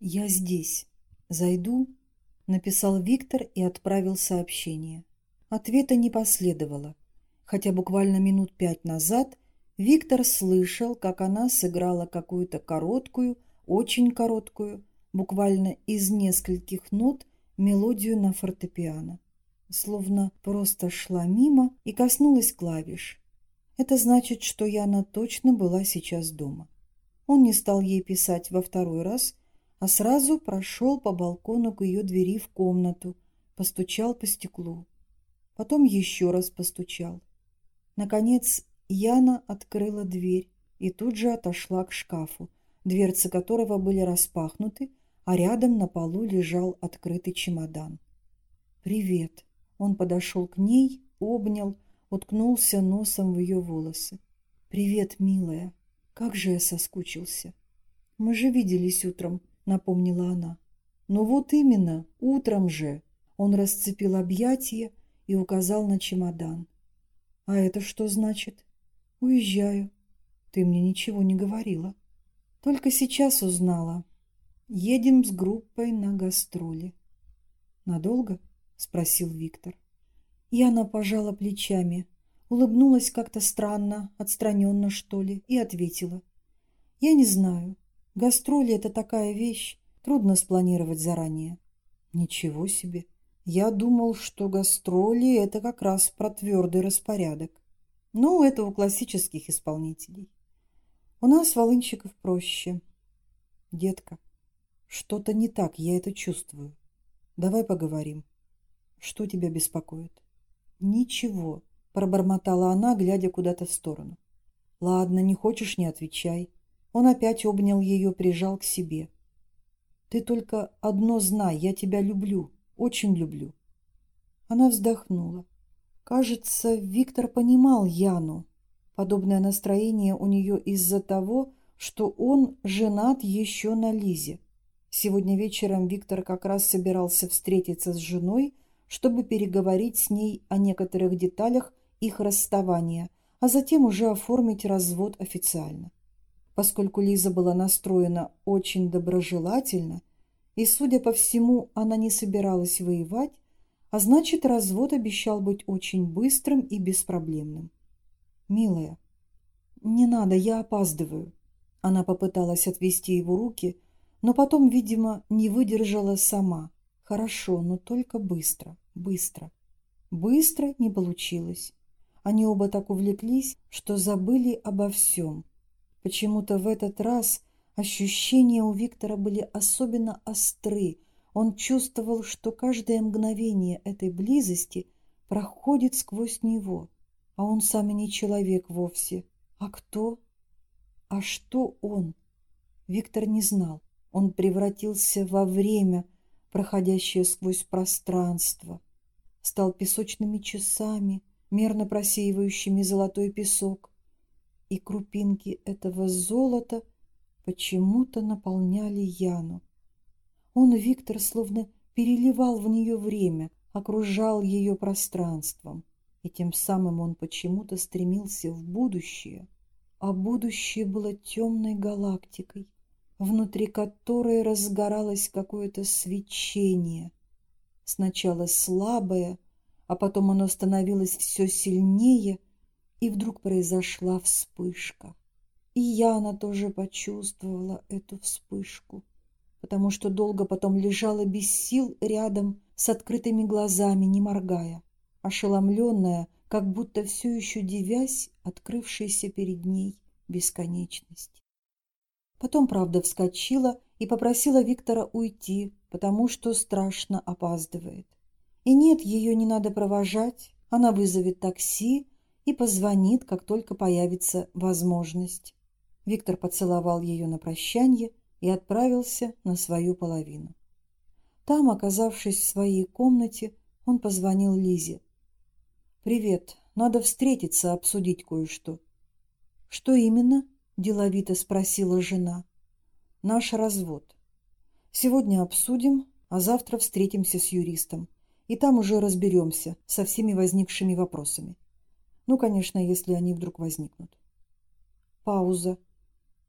«Я здесь. Зайду?» – написал Виктор и отправил сообщение. Ответа не последовало, хотя буквально минут пять назад Виктор слышал, как она сыграла какую-то короткую, очень короткую, буквально из нескольких нот, мелодию на фортепиано. Словно просто шла мимо и коснулась клавиш. Это значит, что Яна точно была сейчас дома. Он не стал ей писать во второй раз, а сразу прошел по балкону к ее двери в комнату, постучал по стеклу. Потом еще раз постучал. Наконец Яна открыла дверь и тут же отошла к шкафу, дверцы которого были распахнуты, а рядом на полу лежал открытый чемодан. «Привет!» Он подошел к ней, обнял, уткнулся носом в ее волосы. «Привет, милая! Как же я соскучился!» «Мы же виделись утром напомнила она. «Ну вот именно, утром же!» Он расцепил объятия и указал на чемодан. «А это что значит?» «Уезжаю. Ты мне ничего не говорила. Только сейчас узнала. Едем с группой на гастроли». «Надолго?» — спросил Виктор. Яна пожала плечами, улыбнулась как-то странно, отстраненно, что ли, и ответила. «Я не знаю. Гастроли – это такая вещь, трудно спланировать заранее. Ничего себе. Я думал, что гастроли – это как раз про твердый распорядок. Ну, это у классических исполнителей. У нас, волынщиков, проще. Детка, что-то не так, я это чувствую. Давай поговорим. Что тебя беспокоит? Ничего, пробормотала она, глядя куда-то в сторону. Ладно, не хочешь – не отвечай. Он опять обнял ее, прижал к себе. «Ты только одно знай, я тебя люблю, очень люблю». Она вздохнула. Кажется, Виктор понимал Яну. Подобное настроение у нее из-за того, что он женат еще на Лизе. Сегодня вечером Виктор как раз собирался встретиться с женой, чтобы переговорить с ней о некоторых деталях их расставания, а затем уже оформить развод официально. Поскольку Лиза была настроена очень доброжелательно, и, судя по всему, она не собиралась воевать, а значит, развод обещал быть очень быстрым и беспроблемным. «Милая, не надо, я опаздываю». Она попыталась отвести его руки, но потом, видимо, не выдержала сама. «Хорошо, но только быстро, быстро». Быстро не получилось. Они оба так увлеклись, что забыли обо всем. Почему-то в этот раз ощущения у Виктора были особенно остры. Он чувствовал, что каждое мгновение этой близости проходит сквозь него. А он сам не человек вовсе. А кто? А что он? Виктор не знал. Он превратился во время, проходящее сквозь пространство. Стал песочными часами, мерно просеивающими золотой песок и крупинки этого золота почему-то наполняли Яну. Он, Виктор, словно переливал в нее время, окружал ее пространством, и тем самым он почему-то стремился в будущее, а будущее было темной галактикой, внутри которой разгоралось какое-то свечение, сначала слабое, а потом оно становилось все сильнее и вдруг произошла вспышка. И Яна тоже почувствовала эту вспышку, потому что долго потом лежала без сил рядом с открытыми глазами, не моргая, ошеломленная, как будто все еще девясь открывшейся перед ней бесконечности. Потом, правда, вскочила и попросила Виктора уйти, потому что страшно опаздывает. И нет, ее не надо провожать, она вызовет такси, и позвонит, как только появится возможность. Виктор поцеловал ее на прощание и отправился на свою половину. Там, оказавшись в своей комнате, он позвонил Лизе. «Привет, надо встретиться, обсудить кое-что». «Что именно?» – деловито спросила жена. «Наш развод. Сегодня обсудим, а завтра встретимся с юристом, и там уже разберемся со всеми возникшими вопросами. Ну, конечно, если они вдруг возникнут. Пауза.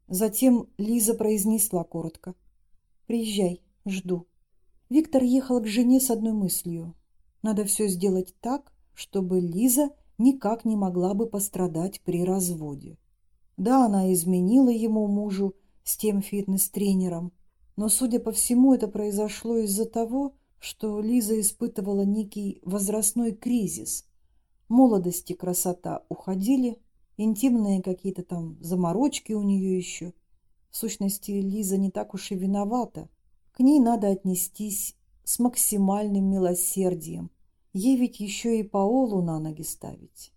Затем Лиза произнесла коротко. Приезжай, жду. Виктор ехал к жене с одной мыслью. Надо все сделать так, чтобы Лиза никак не могла бы пострадать при разводе. Да, она изменила ему мужу с тем фитнес-тренером, но, судя по всему, это произошло из-за того, что Лиза испытывала некий возрастной кризис. Молодость и красота уходили, интимные какие-то там заморочки у нее еще. В сущности, Лиза не так уж и виновата. К ней надо отнестись с максимальным милосердием. Ей ведь еще и Паолу на ноги ставить.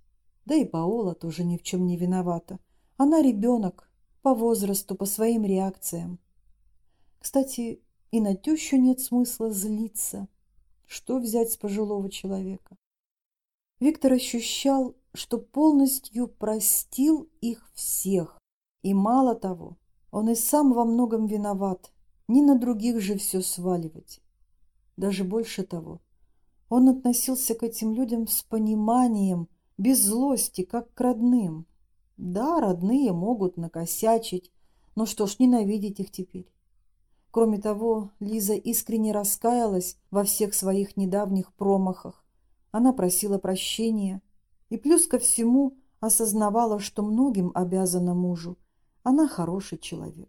Да и Паола тоже ни в чем не виновата. Она ребенок, по возрасту, по своим реакциям. Кстати, и на тещу нет смысла злиться. Что взять с пожилого человека? Виктор ощущал, что полностью простил их всех. И мало того, он и сам во многом виноват. Не на других же все сваливать. Даже больше того, он относился к этим людям с пониманием, без злости, как к родным. Да, родные могут накосячить, но что ж ненавидеть их теперь? Кроме того, Лиза искренне раскаялась во всех своих недавних промахах. Она просила прощения и плюс ко всему осознавала, что многим обязана мужу. Она хороший человек.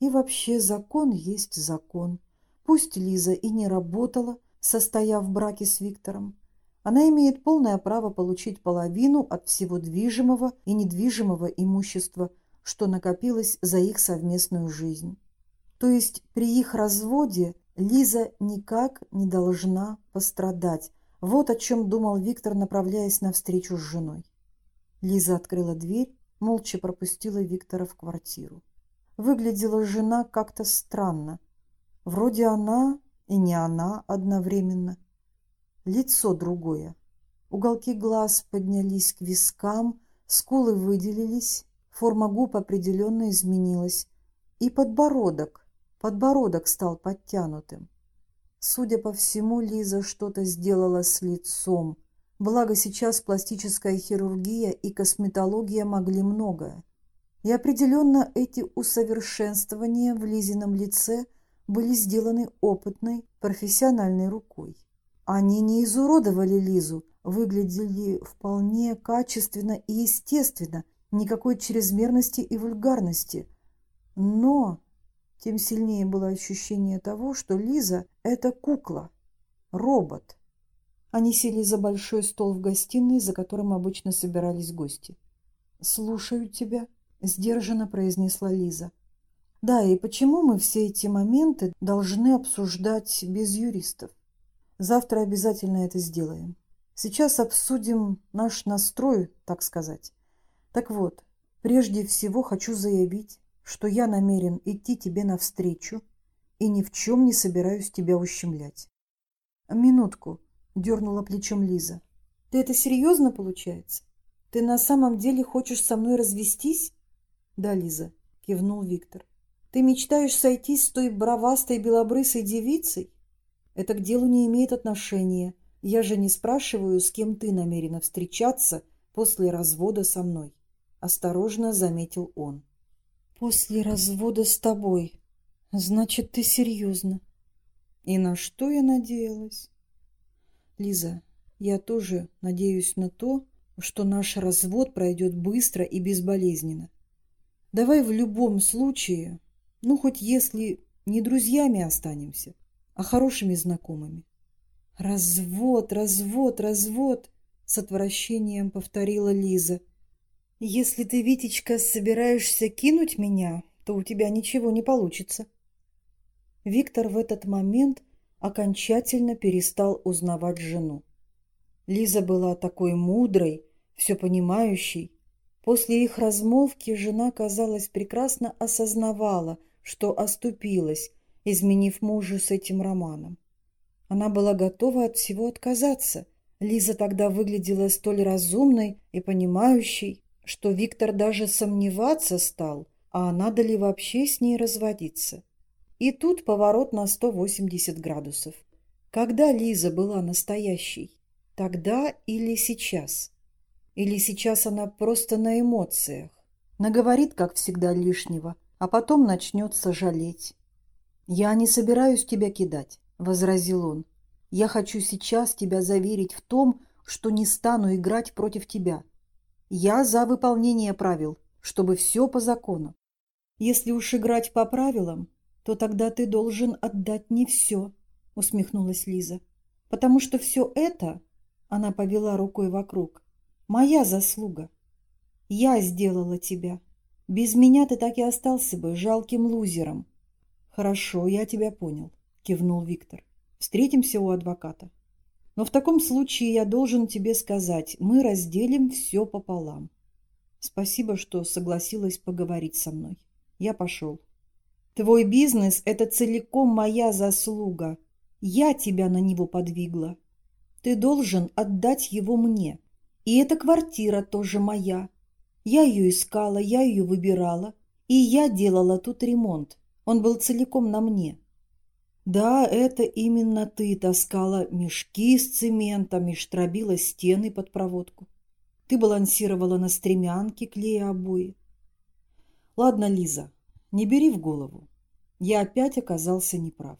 И вообще закон есть закон. Пусть Лиза и не работала, состояв в браке с Виктором, она имеет полное право получить половину от всего движимого и недвижимого имущества, что накопилось за их совместную жизнь. То есть при их разводе Лиза никак не должна пострадать. Вот о чем думал Виктор, направляясь на встречу с женой. Лиза открыла дверь, молча пропустила Виктора в квартиру. Выглядела жена как-то странно. Вроде она и не она одновременно. Лицо другое. Уголки глаз поднялись к вискам, скулы выделились, форма губ определенно изменилась. И подбородок, Подбородок стал подтянутым. Судя по всему, Лиза что-то сделала с лицом. Благо сейчас пластическая хирургия и косметология могли многое. И определенно эти усовершенствования в Лизином лице были сделаны опытной, профессиональной рукой. Они не изуродовали Лизу, выглядели вполне качественно и естественно, никакой чрезмерности и вульгарности. Но тем сильнее было ощущение того, что Лиза – это кукла, робот. Они сели за большой стол в гостиной, за которым обычно собирались гости. «Слушаю тебя», – сдержанно произнесла Лиза. «Да, и почему мы все эти моменты должны обсуждать без юристов? Завтра обязательно это сделаем. Сейчас обсудим наш настрой, так сказать. Так вот, прежде всего хочу заявить, что я намерен идти тебе навстречу и ни в чем не собираюсь тебя ущемлять. Минутку, дернула плечом Лиза. Ты это серьезно получается? Ты на самом деле хочешь со мной развестись? Да, Лиза, кивнул Виктор. Ты мечтаешь сойтись с той бравастой белобрысой девицей? Это к делу не имеет отношения. Я же не спрашиваю, с кем ты намерена встречаться после развода со мной. Осторожно заметил он. После развода с тобой. Значит, ты серьезно. И на что я надеялась? Лиза, я тоже надеюсь на то, что наш развод пройдет быстро и безболезненно. Давай в любом случае, ну хоть если не друзьями останемся, а хорошими знакомыми. Развод, развод, развод, с отвращением повторила Лиза. «Если ты, Витечка, собираешься кинуть меня, то у тебя ничего не получится». Виктор в этот момент окончательно перестал узнавать жену. Лиза была такой мудрой, все понимающей. После их размолвки жена, казалось, прекрасно осознавала, что оступилась, изменив мужу с этим романом. Она была готова от всего отказаться. Лиза тогда выглядела столь разумной и понимающей, что Виктор даже сомневаться стал, а надо ли вообще с ней разводиться. И тут поворот на 180 градусов. Когда Лиза была настоящей? Тогда или сейчас? Или сейчас она просто на эмоциях? Наговорит, как всегда, лишнего, а потом начнет сожалеть. «Я не собираюсь тебя кидать», — возразил он. «Я хочу сейчас тебя заверить в том, что не стану играть против тебя. Я за выполнение правил, чтобы все по закону. Если уж играть по правилам, то тогда ты должен отдать не все, усмехнулась Лиза. Потому что все это, она повела рукой вокруг, моя заслуга. Я сделала тебя. Без меня ты так и остался бы жалким лузером. Хорошо, я тебя понял, кивнул Виктор. Встретимся у адвоката. Но в таком случае я должен тебе сказать, мы разделим все пополам. Спасибо, что согласилась поговорить со мной. Я пошел. Твой бизнес – это целиком моя заслуга. Я тебя на него подвигла. Ты должен отдать его мне. И эта квартира тоже моя. Я ее искала, я ее выбирала. И я делала тут ремонт. Он был целиком на мне. Да, это именно ты таскала мешки с цементом и штробила стены под проводку. Ты балансировала на стремянке, клея обои. Ладно, Лиза, не бери в голову. Я опять оказался неправ.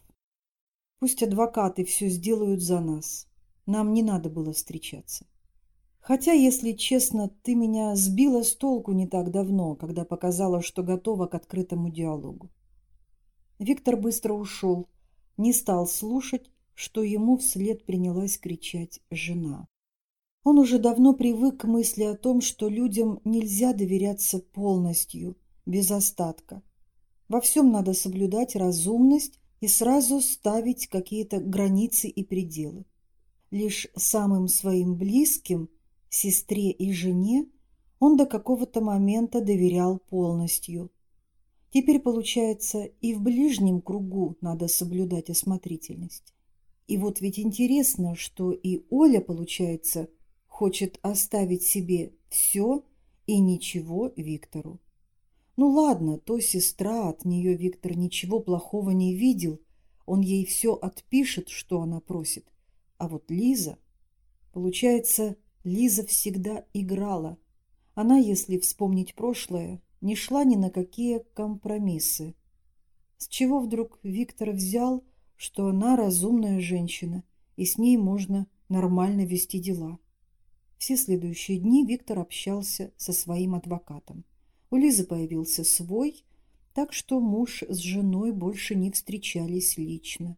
Пусть адвокаты все сделают за нас. Нам не надо было встречаться. Хотя, если честно, ты меня сбила с толку не так давно, когда показала, что готова к открытому диалогу. Виктор быстро ушел, не стал слушать, что ему вслед принялась кричать жена. Он уже давно привык к мысли о том, что людям нельзя доверяться полностью, без остатка. Во всем надо соблюдать разумность и сразу ставить какие-то границы и пределы. Лишь самым своим близким, сестре и жене, он до какого-то момента доверял полностью – Теперь, получается, и в ближнем кругу надо соблюдать осмотрительность. И вот ведь интересно, что и Оля, получается, хочет оставить себе все и ничего Виктору. Ну ладно, то сестра, от нее Виктор ничего плохого не видел, он ей все отпишет, что она просит. А вот Лиза... Получается, Лиза всегда играла. Она, если вспомнить прошлое, не шла ни на какие компромиссы. С чего вдруг Виктор взял, что она разумная женщина, и с ней можно нормально вести дела? Все следующие дни Виктор общался со своим адвокатом. У Лизы появился свой, так что муж с женой больше не встречались лично.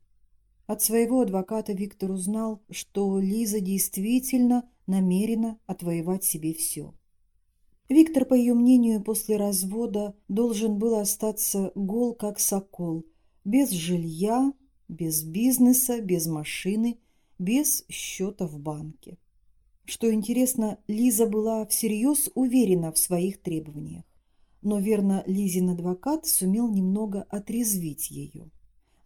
От своего адвоката Виктор узнал, что Лиза действительно намерена отвоевать себе все. Виктор, по ее мнению, после развода должен был остаться гол, как сокол, без жилья, без бизнеса, без машины, без счета в банке. Что интересно, Лиза была всерьез уверена в своих требованиях. Но, верно, Лизин адвокат сумел немного отрезвить ее.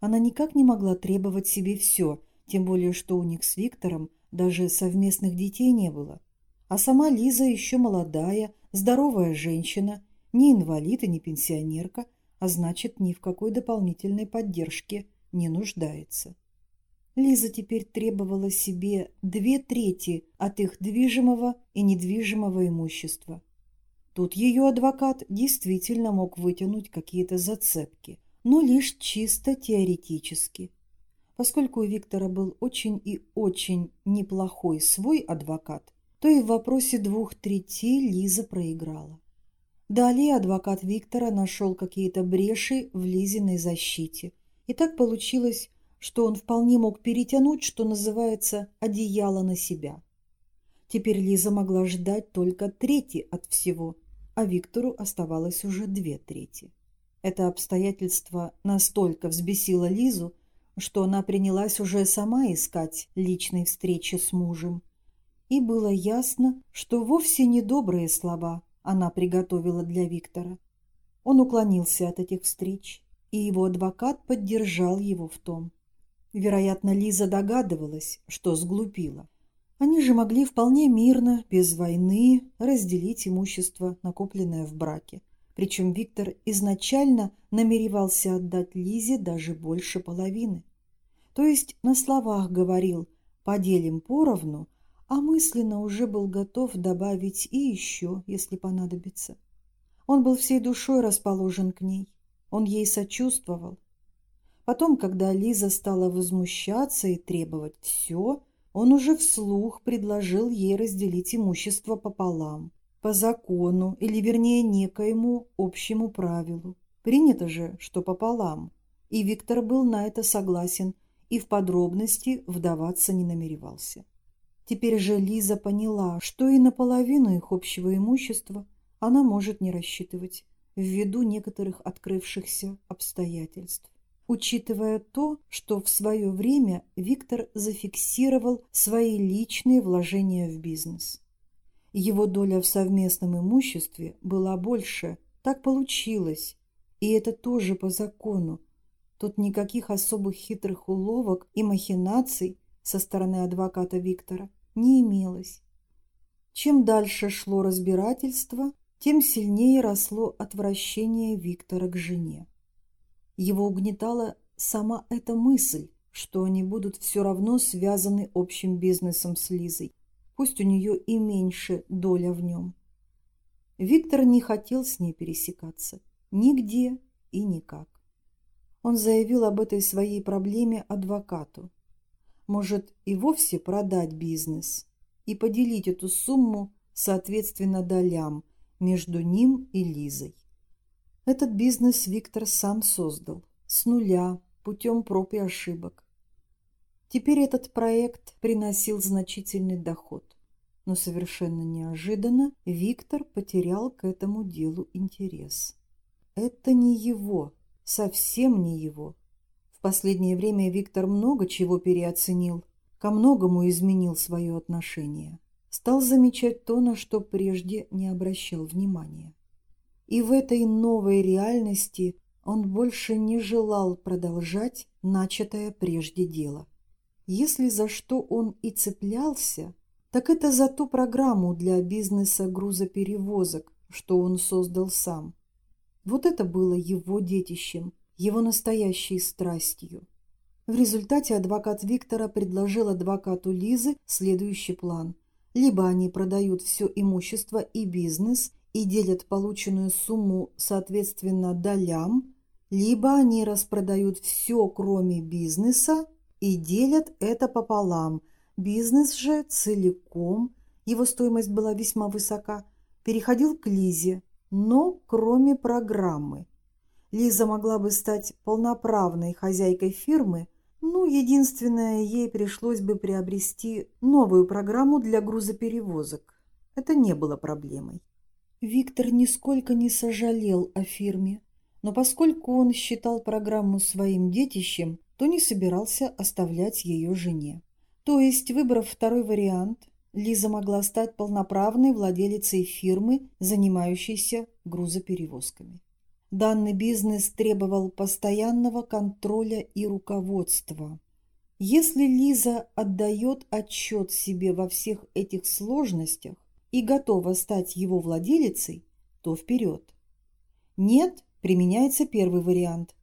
Она никак не могла требовать себе все, тем более, что у них с Виктором даже совместных детей не было. А сама Лиза еще молодая, Здоровая женщина, не инвалид и не пенсионерка, а значит, ни в какой дополнительной поддержке не нуждается. Лиза теперь требовала себе две трети от их движимого и недвижимого имущества. Тут ее адвокат действительно мог вытянуть какие-то зацепки, но лишь чисто теоретически. Поскольку у Виктора был очень и очень неплохой свой адвокат, то и в вопросе двух третей Лиза проиграла. Далее адвокат Виктора нашел какие-то бреши в Лизиной защите. И так получилось, что он вполне мог перетянуть, что называется, одеяло на себя. Теперь Лиза могла ждать только трети от всего, а Виктору оставалось уже две трети. Это обстоятельство настолько взбесило Лизу, что она принялась уже сама искать личной встречи с мужем и было ясно, что вовсе не добрые слова она приготовила для Виктора. Он уклонился от этих встреч, и его адвокат поддержал его в том. Вероятно, Лиза догадывалась, что сглупила. Они же могли вполне мирно, без войны, разделить имущество, накопленное в браке. Причем Виктор изначально намеревался отдать Лизе даже больше половины. То есть на словах говорил «поделим поровну», а мысленно уже был готов добавить и еще, если понадобится. Он был всей душой расположен к ней, он ей сочувствовал. Потом, когда Лиза стала возмущаться и требовать все, он уже вслух предложил ей разделить имущество пополам, по закону или, вернее, некоему общему правилу. Принято же, что пополам, и Виктор был на это согласен и в подробности вдаваться не намеревался. Теперь же Лиза поняла, что и наполовину их общего имущества она может не рассчитывать ввиду некоторых открывшихся обстоятельств. Учитывая то, что в свое время Виктор зафиксировал свои личные вложения в бизнес. Его доля в совместном имуществе была больше, так получилось, и это тоже по закону. Тут никаких особых хитрых уловок и махинаций со стороны адвоката Виктора не имелось. Чем дальше шло разбирательство, тем сильнее росло отвращение Виктора к жене. Его угнетала сама эта мысль, что они будут все равно связаны общим бизнесом с Лизой, пусть у нее и меньше доля в нем. Виктор не хотел с ней пересекаться. Нигде и никак. Он заявил об этой своей проблеме адвокату может и вовсе продать бизнес и поделить эту сумму соответственно долям между ним и Лизой. Этот бизнес Виктор сам создал, с нуля, путем проб и ошибок. Теперь этот проект приносил значительный доход, но совершенно неожиданно Виктор потерял к этому делу интерес. Это не его, совсем не его. В последнее время Виктор много чего переоценил, ко многому изменил свое отношение. Стал замечать то, на что прежде не обращал внимания. И в этой новой реальности он больше не желал продолжать начатое прежде дело. Если за что он и цеплялся, так это за ту программу для бизнеса грузоперевозок, что он создал сам. Вот это было его детищем, его настоящей страстью. В результате адвокат Виктора предложил адвокату Лизы следующий план. Либо они продают все имущество и бизнес и делят полученную сумму соответственно долям, либо они распродают все, кроме бизнеса, и делят это пополам. Бизнес же целиком, его стоимость была весьма высока, переходил к Лизе, но кроме программы – Лиза могла бы стать полноправной хозяйкой фирмы, ну, единственное, ей пришлось бы приобрести новую программу для грузоперевозок. Это не было проблемой. Виктор нисколько не сожалел о фирме, но поскольку он считал программу своим детищем, то не собирался оставлять ее жене. То есть, выбрав второй вариант, Лиза могла стать полноправной владелицей фирмы, занимающейся грузоперевозками. Данный бизнес требовал постоянного контроля и руководства. Если Лиза отдает отчет себе во всех этих сложностях и готова стать его владелицей, то вперед. Нет, применяется первый вариант,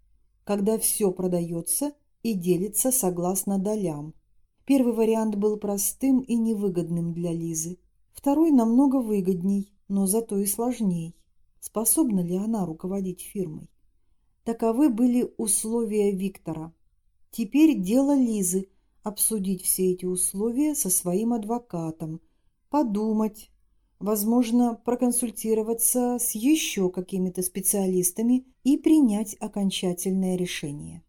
когда все продается и делится согласно долям. Первый вариант был простым и невыгодным для Лизы. Второй намного выгодней, но зато и сложней. Способна ли она руководить фирмой? Таковы были условия Виктора. Теперь дело Лизы – обсудить все эти условия со своим адвокатом, подумать, возможно, проконсультироваться с еще какими-то специалистами и принять окончательное решение.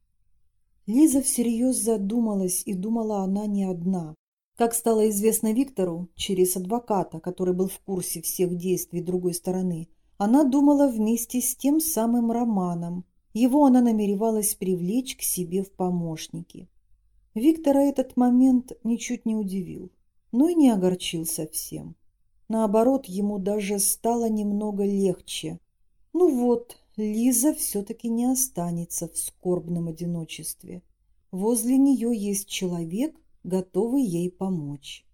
Лиза всерьез задумалась, и думала она не одна. Как стало известно Виктору, через адвоката, который был в курсе всех действий другой стороны, она думала вместе с тем самым Романом. Его она намеревалась привлечь к себе в помощники. Виктора этот момент ничуть не удивил, но и не огорчил совсем. Наоборот, ему даже стало немного легче. Ну вот, Лиза все-таки не останется в скорбном одиночестве. Возле нее есть человек, готовый ей помочь.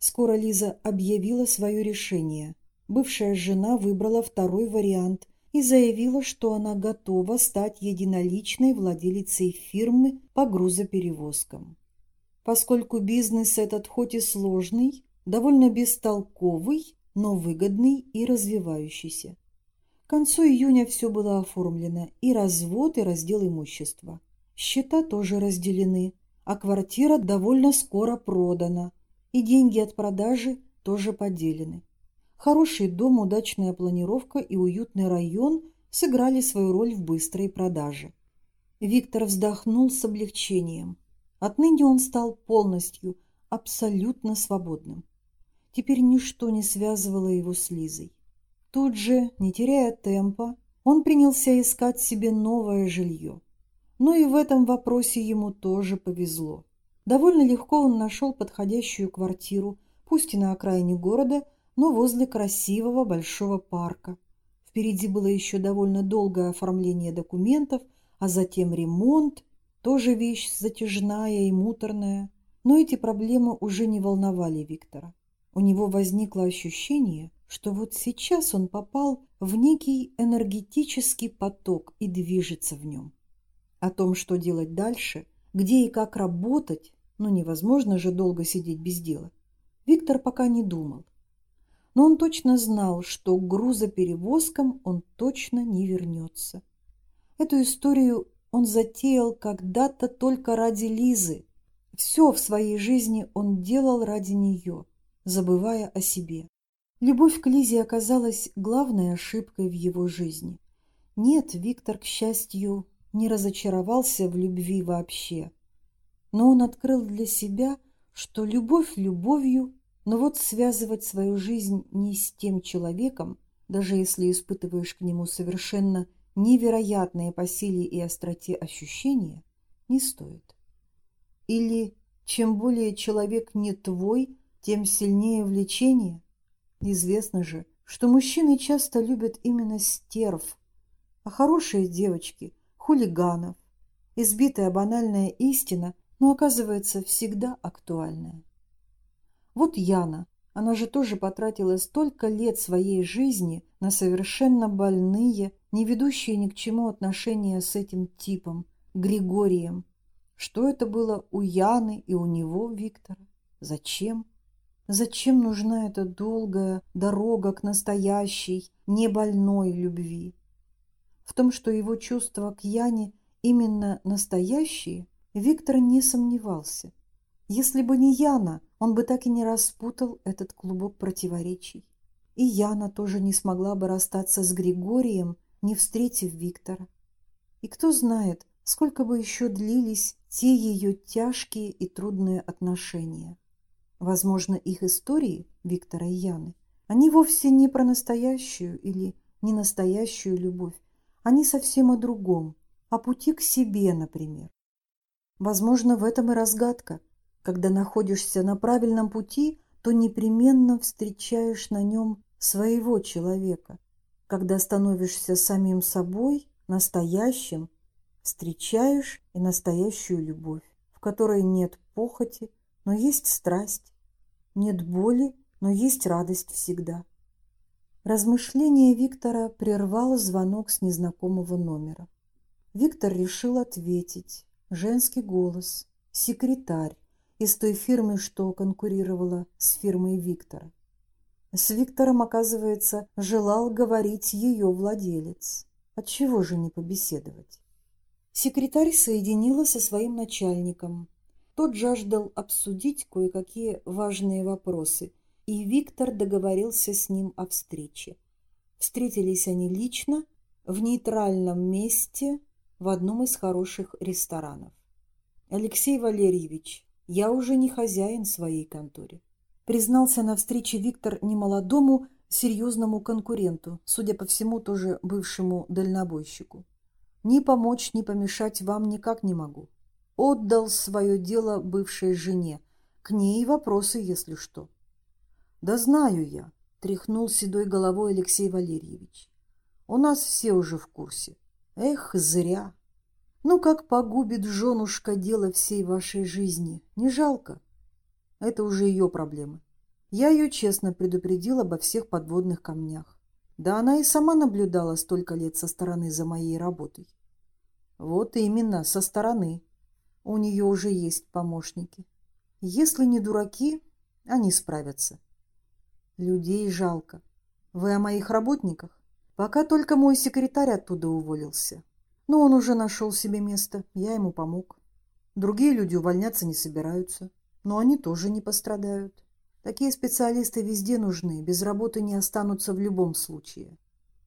Скоро Лиза объявила свое решение бывшая жена выбрала второй вариант и заявила, что она готова стать единоличной владелицей фирмы по грузоперевозкам. Поскольку бизнес этот хоть и сложный, довольно бестолковый, но выгодный и развивающийся. К концу июня все было оформлено, и развод, и раздел имущества. Счета тоже разделены, а квартира довольно скоро продана, и деньги от продажи тоже поделены. Хороший дом, удачная планировка и уютный район сыграли свою роль в быстрой продаже. Виктор вздохнул с облегчением. Отныне он стал полностью, абсолютно свободным. Теперь ничто не связывало его с Лизой. Тут же, не теряя темпа, он принялся искать себе новое жилье. Но и в этом вопросе ему тоже повезло. Довольно легко он нашел подходящую квартиру, пусть и на окраине города, но возле красивого большого парка. Впереди было еще довольно долгое оформление документов, а затем ремонт, тоже вещь затяжная и муторная. Но эти проблемы уже не волновали Виктора. У него возникло ощущение, что вот сейчас он попал в некий энергетический поток и движется в нем. О том, что делать дальше, где и как работать, ну невозможно же долго сидеть без дела, Виктор пока не думал. Но он точно знал, что к грузоперевозкам он точно не вернется. Эту историю он затеял когда-то только ради Лизы. Все в своей жизни он делал ради нее, забывая о себе. Любовь к Лизе оказалась главной ошибкой в его жизни. Нет, Виктор, к счастью, не разочаровался в любви вообще. Но он открыл для себя, что любовь любовью, но вот связывать свою жизнь не с тем человеком, даже если испытываешь к нему совершенно невероятные по силе и остроте ощущения, не стоит. Или чем более человек не твой, тем сильнее влечение. Известно же, что мужчины часто любят именно стерв, а хорошие девочки хулиганов. Избитая банальная истина, но оказывается всегда актуальная. Вот Яна, она же тоже потратила столько лет своей жизни на совершенно больные, не ведущие ни к чему отношения с этим типом, Григорием. Что это было у Яны и у него, Виктора? Зачем? Зачем нужна эта долгая дорога к настоящей, небольной любви? В том, что его чувства к Яне именно настоящие, Виктор не сомневался. Если бы не Яна, он бы так и не распутал этот клубок противоречий. И Яна тоже не смогла бы расстаться с Григорием, не встретив Виктора. И кто знает, сколько бы еще длились те ее тяжкие и трудные отношения. Возможно, их истории, Виктора и Яны, они вовсе не про настоящую или не настоящую любовь, они совсем о другом, о пути к себе, например. Возможно, в этом и разгадка. Когда находишься на правильном пути, то непременно встречаешь на нем своего человека. Когда становишься самим собой, настоящим, встречаешь и настоящую любовь, в которой нет похоти, но есть страсть, нет боли, но есть радость всегда. Размышление Виктора прервал звонок с незнакомого номера. Виктор решил ответить. Женский голос. Секретарь из той фирмы, что конкурировала с фирмой Виктора. С Виктором, оказывается, желал говорить ее владелец. Отчего же не побеседовать? Секретарь соединила со своим начальником. Тот жаждал обсудить кое-какие важные вопросы – и Виктор договорился с ним о встрече. Встретились они лично в нейтральном месте в одном из хороших ресторанов. «Алексей Валерьевич, я уже не хозяин своей конторе», признался на встрече Виктор немолодому, серьезному конкуренту, судя по всему, тоже бывшему дальнобойщику. «Ни помочь, ни помешать вам никак не могу. Отдал свое дело бывшей жене. К ней вопросы, если что». Да знаю я, тряхнул седой головой Алексей Валерьевич. У нас все уже в курсе. Эх, зря. Ну, как погубит женушка дело всей вашей жизни, не жалко. Это уже ее проблемы. Я ее честно предупредил обо всех подводных камнях. Да она и сама наблюдала столько лет со стороны за моей работой. Вот именно, со стороны. У нее уже есть помощники. Если не дураки, они справятся. Людей жалко. Вы о моих работниках? Пока только мой секретарь оттуда уволился. Но он уже нашел себе место, я ему помог. Другие люди увольняться не собираются, но они тоже не пострадают. Такие специалисты везде нужны, без работы не останутся в любом случае.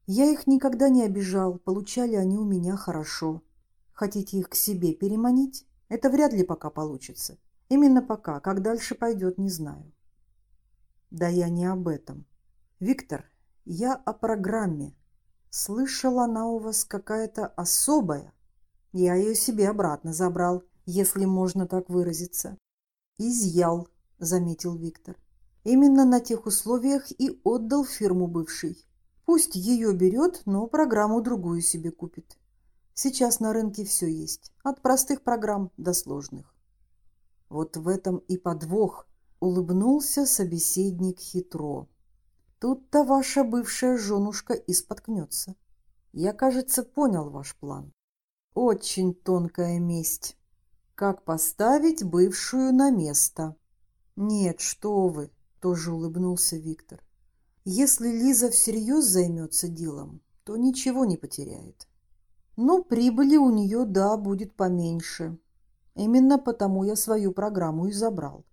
Я их никогда не обижал, получали они у меня хорошо. Хотите их к себе переманить? Это вряд ли пока получится. Именно пока, как дальше пойдет, не знаю. Да я не об этом. Виктор, я о программе. Слышал, она у вас какая-то особая. Я ее себе обратно забрал, если можно так выразиться. Изъял, заметил Виктор. Именно на тех условиях и отдал фирму бывший. Пусть ее берет, но программу другую себе купит. Сейчас на рынке все есть, от простых программ до сложных. Вот в этом и подвох, улыбнулся собеседник хитро. Тут-то ваша бывшая женушка и споткнется. Я, кажется, понял ваш план. Очень тонкая месть. Как поставить бывшую на место? Нет, что вы, тоже улыбнулся Виктор. Если Лиза всерьез займется делом, то ничего не потеряет. Но прибыли у нее, да, будет поменьше. Именно потому я свою программу и забрал.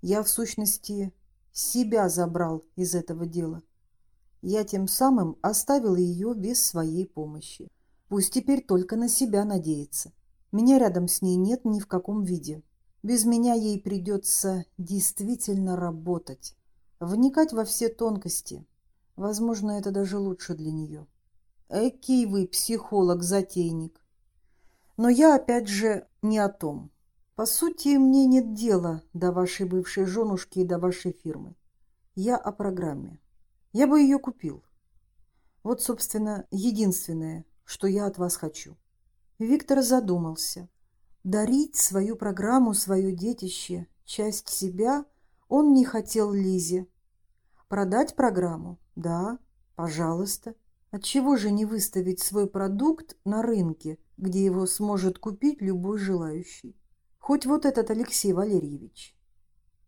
Я, в сущности, себя забрал из этого дела. Я тем самым оставил ее без своей помощи. Пусть теперь только на себя надеется. Меня рядом с ней нет ни в каком виде. Без меня ей придется действительно работать вникать во все тонкости. Возможно, это даже лучше для нее. Экий вы психолог-затейник. Но я, опять же, не о том. По сути, мне нет дела до вашей бывшей женушки и до вашей фирмы. Я о программе. Я бы ее купил. Вот, собственно, единственное, что я от вас хочу. Виктор задумался. Дарить свою программу, свое детище, часть себя – он не хотел Лизе. Продать программу? Да, пожалуйста. Отчего же не выставить свой продукт на рынке, где его сможет купить любой желающий? Хоть вот этот Алексей Валерьевич.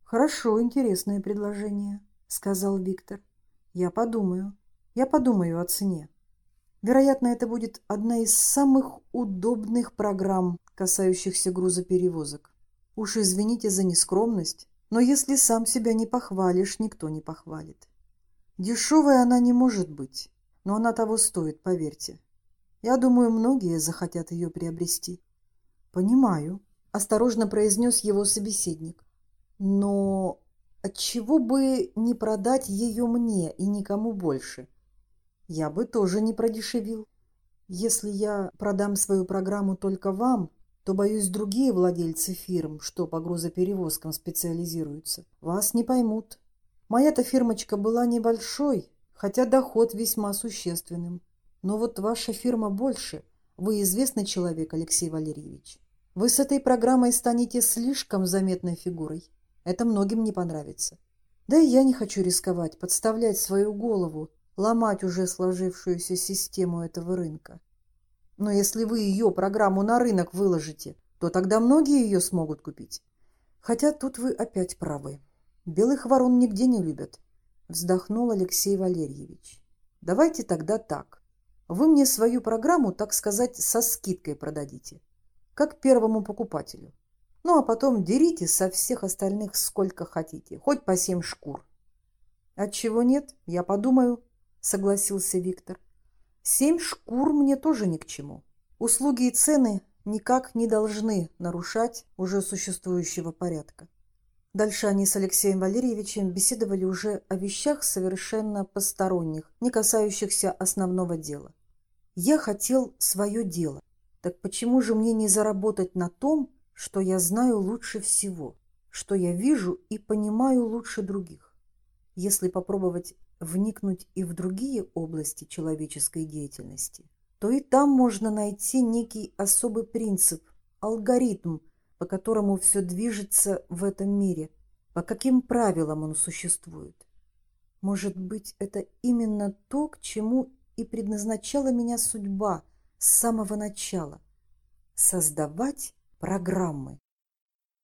Хорошо, интересное предложение, сказал Виктор. Я подумаю. Я подумаю о цене. Вероятно, это будет одна из самых удобных программ, касающихся грузоперевозок. Уж извините за нескромность, но если сам себя не похвалишь, никто не похвалит. Дешевая она не может быть, но она того стоит, поверьте. Я думаю, многие захотят ее приобрести. Понимаю, осторожно произнес его собеседник. Но отчего бы не продать ее мне и никому больше? Я бы тоже не продешевил. Если я продам свою программу только вам, то, боюсь, другие владельцы фирм, что по грузоперевозкам специализируются, вас не поймут. Моя-то фирмочка была небольшой, хотя доход весьма существенным. Но вот ваша фирма больше. Вы известный человек, Алексей Валерьевич. Вы с этой программой станете слишком заметной фигурой. Это многим не понравится. Да и я не хочу рисковать, подставлять свою голову, ломать уже сложившуюся систему этого рынка. Но если вы ее программу на рынок выложите, то тогда многие ее смогут купить. Хотя тут вы опять правы. Белых ворон нигде не любят, вздохнул Алексей Валерьевич. Давайте тогда так. Вы мне свою программу, так сказать, со скидкой продадите, как первому покупателю. Ну, а потом дерите со всех остальных сколько хотите, хоть по семь шкур. Отчего нет, я подумаю, согласился Виктор. Семь шкур мне тоже ни к чему. Услуги и цены никак не должны нарушать уже существующего порядка. Дальше они с Алексеем Валерьевичем беседовали уже о вещах совершенно посторонних, не касающихся основного дела. Я хотел свое дело. Так почему же мне не заработать на том, что я знаю лучше всего, что я вижу и понимаю лучше других? Если попробовать вникнуть и в другие области человеческой деятельности, то и там можно найти некий особый принцип, алгоритм, по которому все движется в этом мире, по каким правилам он существует. Может быть, это именно то, к чему и предназначала меня судьба с самого начала – создавать программы.